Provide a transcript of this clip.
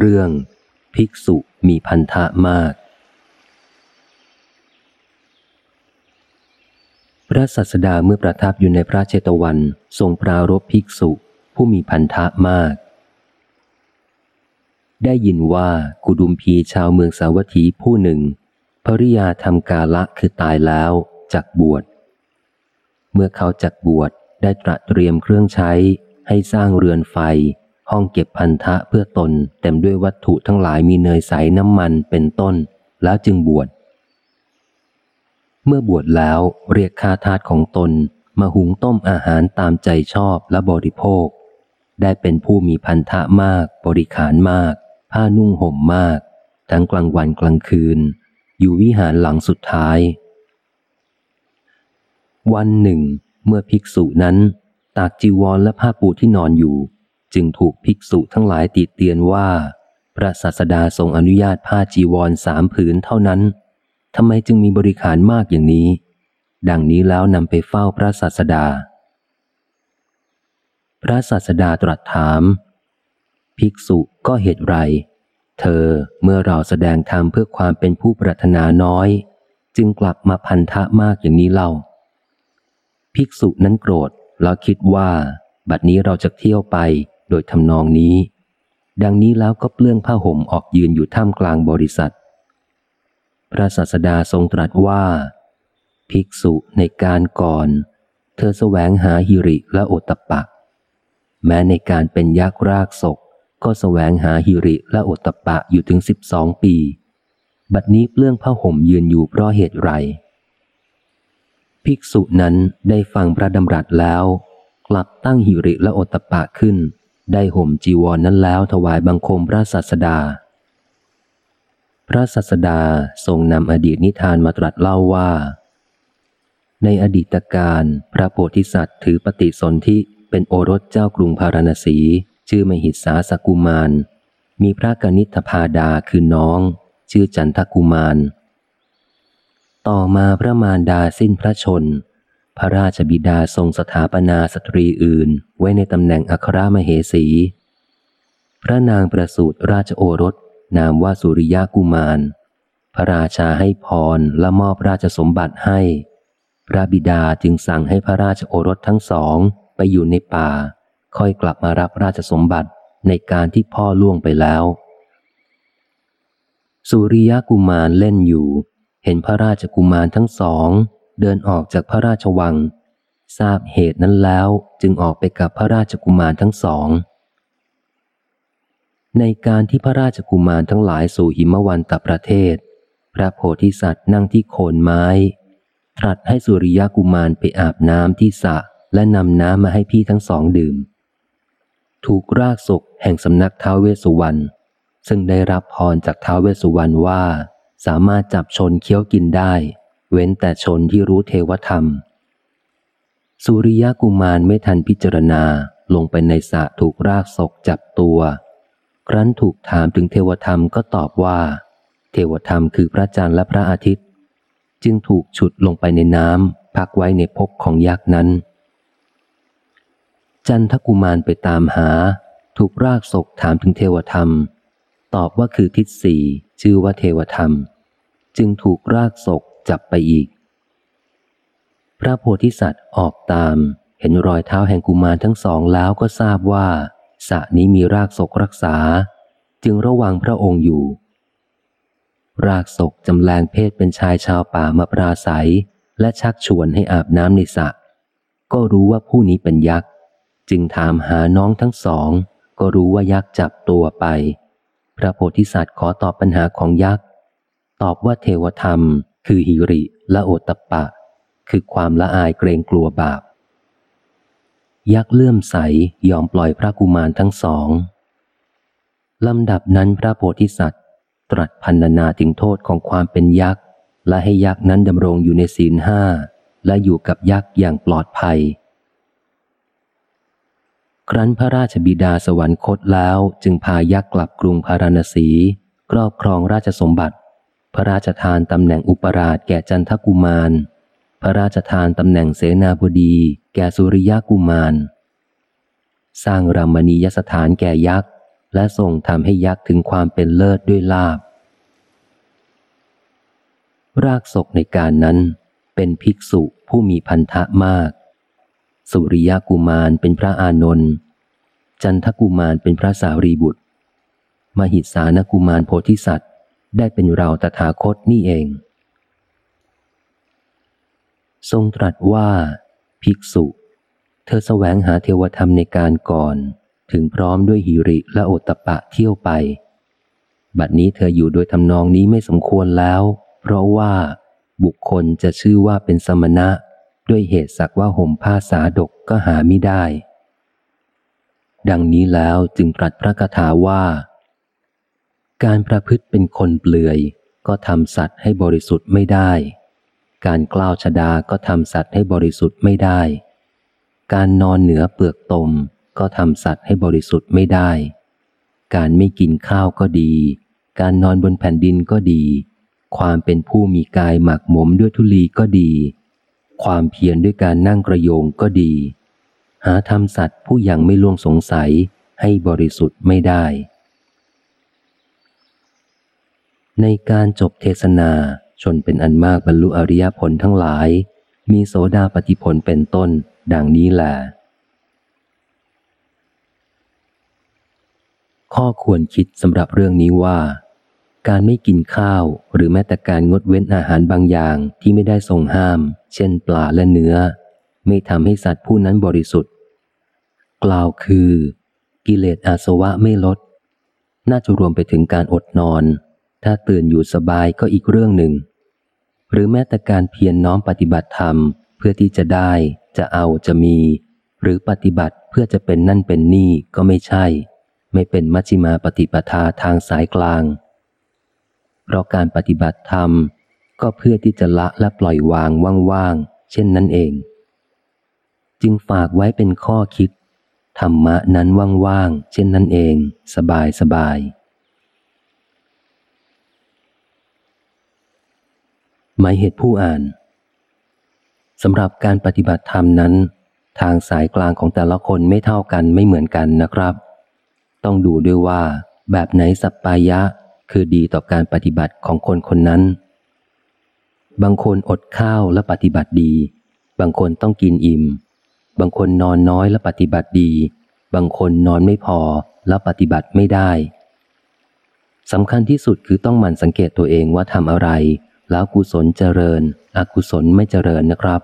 เรื่อง ภิกษุมีพันธะมาก พระสัสดาเมื่อประทับอยู่ในพระเจตวันทรงปรารบภิกษุผู้มีพันธะมาก ได้ยินว่ากุดุมพีชาวเมืองสาวัตถีผู้หนึ่งภริยาทำกาละคือตายแล้วจักบวช เมื่อเขาจักบวชได้ตระเตรียมเครื่องใช้ให้สร้างเรือนไฟ ห้องเก็บพันธะเพื่อตนเต็มด้วยวัตถุทั้งหลายมีเนยใสน้ำมันเป็นต้น แล้วจึงบวช เมื่อบวชแล้วเรียกคาทาสของตน มาหุงต้มอาหารตามใจชอบและบริโภค ได้เป็นผู้มีพันธะมาก บริขารมาก ผ้านุ่งห่มมาก ทั้งกลางวันกลางคืน อยู่วิหารหลังสุดท้าย วันหนึ่ง เมื่อภิกษุนั้น ตากจีวรและผ้าปูที่นอนอยู่ จึงถูกภิกษุทั้งหลายติเตียนว่า พระศาสดาทรงอนุญาตผ้าจีวรสามผืนเท่านั้นทำไมจึงมีบริขารมากอย่างนี้ ดังนี้แล้วนำไปเฝ้าพระศาสดา พระศาสดาตรัสถาม ภิกษุก็เหตุไร เธอเมื่อเราแสดงธรรมเพื่อความเป็นผู้ปรารถนาน้อย จึงกลับมาพันธะมากอย่างนี้เล่า ภิกษุนั้นโกรธแล้วคิดว่า บัดนี้เราจะเที่ยวไป โดยทำนองนี้ ดังนี้แล้วก็เปลื้องผ้าห่มออกยืนอยู่ท่ามกลางบริษัท พระศาสดาทรงตรัสว่า ภิกษุในการก่อน เธอแสวงหาหิริและโอตตะปะ แม้ในการเป็นยักษ์รากศก ก็แสวงหาหิริและโอตตะปะอยู่ถึงสิบสองปี บัดนี้เปลื้องผ้าห่มยืนอยู่เพราะเหตุไรภิกษุนั้นได้ฟังพระดำรัสแล้ว กลับตั้งหิริและโอตปะขึ้น ได้ห่มจีวรนนั้นแล้วถวายบังคมพระศาสดา พระศาสดาทรงนำอดีตนิทานมาตรัสเล่าว่า ในอดีตการพระโพธิสัตว์ถือปฏิสนธิเป็นโอรสเจ้ากรุงพาราณสี ชื่อมหิสาสกุมาร มีพระกนิษฐพาดาคือน้อง ชื่อจันทกุมาร ต่อมาพระมารดาสิ้นพระชน พระราชบิดาทรงสถาปนาสตรีอื่น ไว้ในตำแหน่งอัครมเหสี พระนางประสูติราชโอรส นามว่าสุริยากุมาร พระราชาให้พรและมอบราชสมบัติให้ พระบิดาจึงสั่งให้พระราชโอรสทั้งสองไปอยู่ในป่า ค่อยกลับมารับราชสมบัติในการที่พ่อล่วงไปแล้ว สุริยกุมารเล่นอยู่ เห็นพระราชกุมารทั้งสอง เดินออกจากพระราชวัง ทราบเหตุนั้นแล้วจึงออกไปกับพระราชกุมารทั้งสอง ในการที่พระราชกุมารทั้งหลายสู่หิมวันตประเทศ พระโพธิสัตว์นั่งที่โคนไม้ ตรัสให้สุริยกุมารไปอาบน้ำที่สระและนำน้ำมาให้พี่ทั้งสองดื่ม ถูกรากศกแห่งสำนักท้าวเวสุวรรณซึ่งได้รับพรจากท้าวเวสุวรรณว่า สามารถจับชนเคี้ยวกินได้ เว้นแต่ชนที่รู้เทวธรรม สุริยกุมารไม่ทันพิจารณาลงไปในสระถูกรากศกจับตัว ครั้นถูกถามถึงเทวธรรมก็ตอบว่า เทวธรรมคือพระจันทร์และพระอาทิตย์ จึงถูกฉุดลงไปในน้ำพักไว้ในภพของยักษ์นั้น จันทกุมารไปตามหา ถูกรากศกถามถึงเทวธรรม ตอบว่าคือทิศสี่ชื่อว่าเทวธรรม จึงถูกรากศกจับไปอีก พระโพธิสัตว์ออกตาม เห็นรอยเท้าแห่งกุมารทั้งสองแล้วก็ทราบว่าสระนี้มีรากศกรักษา จึงระวังพระองค์อยู่ รากศกจำแรงเพศเป็นชายชาวป่ามาปราศัย และชักชวนให้อาบน้ำในสระก็รู้ว่าผู้นี้เป็นยักษ์ จึงถามหาน้องทั้งสอง ก็รู้ว่ายักษ์จับตัวไป พระโพธิสัตว์ขอตอบปัญหาของยักษ์ ตอบว่าเทวธรรม คือหิริและโอตปะ คือความละอายเกรงกลัวบาป ยักษ์เลื่อมใสยอมปล่อยพระกุมารทั้งสองลำดับนั้นพระโพธิสัตว์ ตรัสพันนาถึงโทษของความเป็นยักษ์ และให้ยักษ์นั้นดำรงอยู่ในศีลห้าและอยู่กับยักษ์อย่างปลอดภัย ครั้นพระราชบิดาสวรรคตแล้วจึงพายักษ์กลับกรุงพาราณสี ครอบครองราชสมบัติ พระราชทานตำแหน่งอุปราชแก่จันทกุมาร พระราชทานตำแหน่งเสนาบดี แก่สุริยกุมาร สร้างรามณียสถานแก่ยักษ์และทรงทำให้ยักษ์ถึงความเป็นเลิศด้วยลาบ รากศกในการนั้นเป็นภิกษุผู้มีพันธะมาก สุริยกุมารเป็นพระอานนท์จันทกุมารเป็นพระสารีบุตร มหิสานกุมารโพธิสัตว์ ได้เป็นเราตถาคตนี่เอง ทรงตรัสว่า ภิกษุ เธอแสวงหาเทวธรรมในการก่อน ถึงพร้อมด้วยหิริและโอตตะปะเที่ยวไป บัดนี้เธออยู่โดยทำนองนี้ไม่สมควรแล้ว เพราะว่าบุคคลจะชื่อว่าเป็นสมณะ ด้วยเหตุสักว่าห่มผ้าสาดกก็หาไม่ได้ ดังนี้แล้วจึงตรัสพระคาถาว่า การประพฤติเป็นคนเปลือย ก็ทำสัตว์ให้บริสุทธิ์ไม่ได้ การกล้าวชดาก็ทำสัตว์ให้บริสุทธิ์ไม่ได้ การนอนเหนือเปลือกตม ก็ทำสัตว์ให้บริสุทธิ์ไม่ได้ การไม่กินข้าวก็ดี การนอนบนแผ่นดินก็ดี ความเป็นผู้มีกายหมักหมมด้วยทุลีก็ดี ความเพียรด้วยการนั่งกระโยงก็ดี หาทำสัตว์ผู้ยังไม่ล่วงสงสัยให้บริสุทธิ์ไม่ได้ ในการจบเทศนาชนเป็นอันมากบรรลุอริยผลทั้งหลาย มีโสดาปฏิผลเป็นต้น ดังนี้แหละข้อควรคิดสำหรับเรื่องนี้ว่า การไม่กินข้าวหรือแม้แต่การงดเว้นอาหารบางอย่างที่ไม่ได้ทรงห้าม เช่นปลาและเนื้อ ไม่ทำให้สัตว์ผู้นั้นบริสุทธิ์ กล่าวคือ กิเลสอาสวะไม่ลด น่าจะรวมไปถึงการอดนอน ถ้าตื่นอยู่สบายก็อีกเรื่องหนึ่ง หรือแม้แต่การเพียรนน้อมปฏิบัติธรรม เพื่อที่จะได้ จะเอาจะมี หรือปฏิบัติเพื่อจะเป็นนั่นเป็นนี่ก็ไม่ใช่ ไม่เป็นมัชฌิมาปฏิปทาทางสายกลาง เพราะการปฏิบัติธรรม ก็เพื่อที่จะละและปล่อยวางว่างๆเช่นนั้นเอง จึงฝากไว้เป็นข้อคิดธรรมะนั้นว่างๆเช่นนั้นเอง สบายสบาย หมายเหตุผู้อ่านสำหรับการปฏิบัติธรรมนั้น ทางสายกลางของแต่ละคนไม่เท่ากันไม่เหมือนกันนะครับ ต้องดูด้วยว่า แบบไหนสัปปายะ คือดีต่อการปฏิบัติของคนคนนั้น บางคนอดข้าวและปฏิบัติดี บางคนต้องกินอิ่ม บางคนนอนน้อยและปฏิบัติดี บางคนนอนไม่พอแล้วปฏิบัติไม่ได้สำคัญที่สุดคือต้องหมั่นสังเกตตัวเองว่าทำอะไร แล้วกุศลเจริญ อกุศลไม่เจริญนะครับ